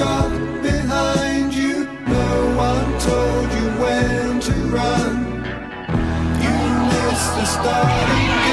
stop behind you. No one told you when to run. You missed the starting.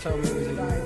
Told me it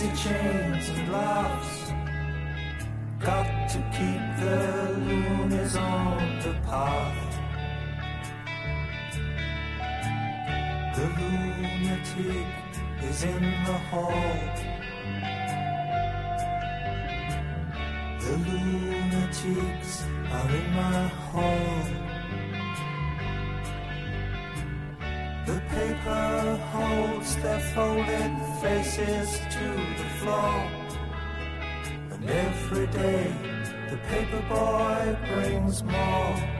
easy chains and laughs. Got to keep the loonies on the path. The lunatic is in the hall. The lunatics are in my hall. holds their folded faces to the floor. And every day the paper boy brings more.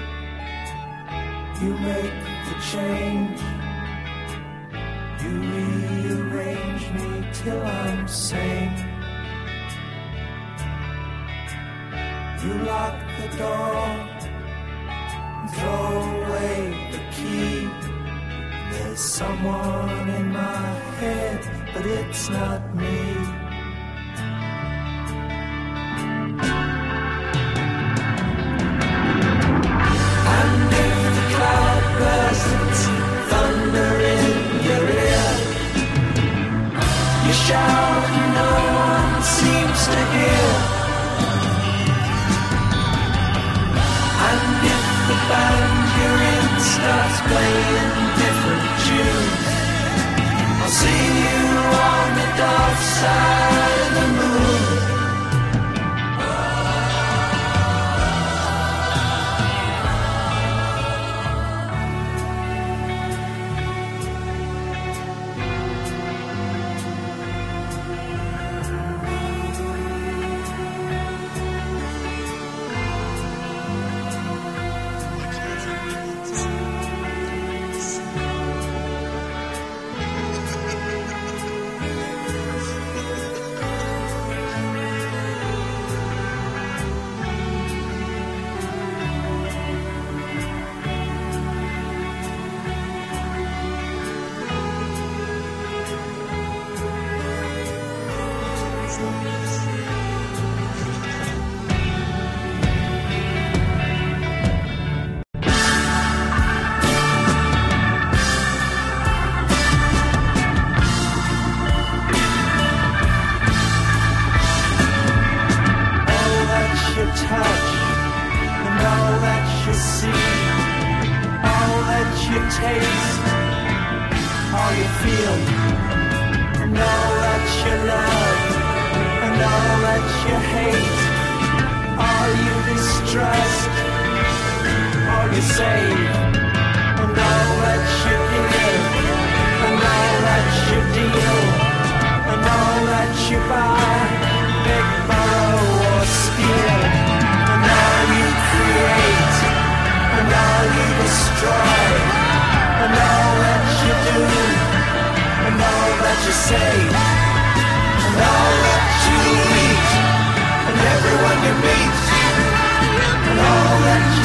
You make the change. You rearrange me till I'm sane. You lock the door, throw away the key. There's someone in my head, but it's not me.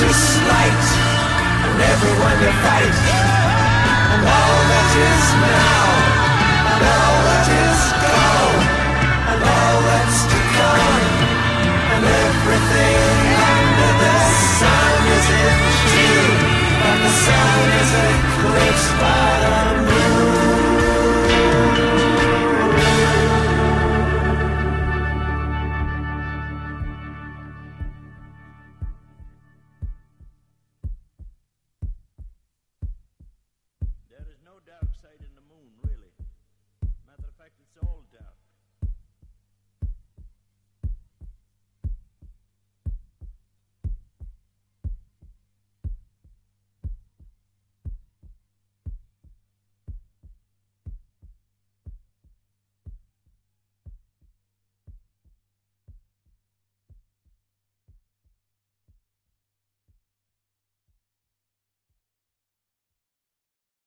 to slight and everyone to fight. And all that is now, and all that is gone, and all that's to come, and everything under the sun is in tune, and the sun is a great spot on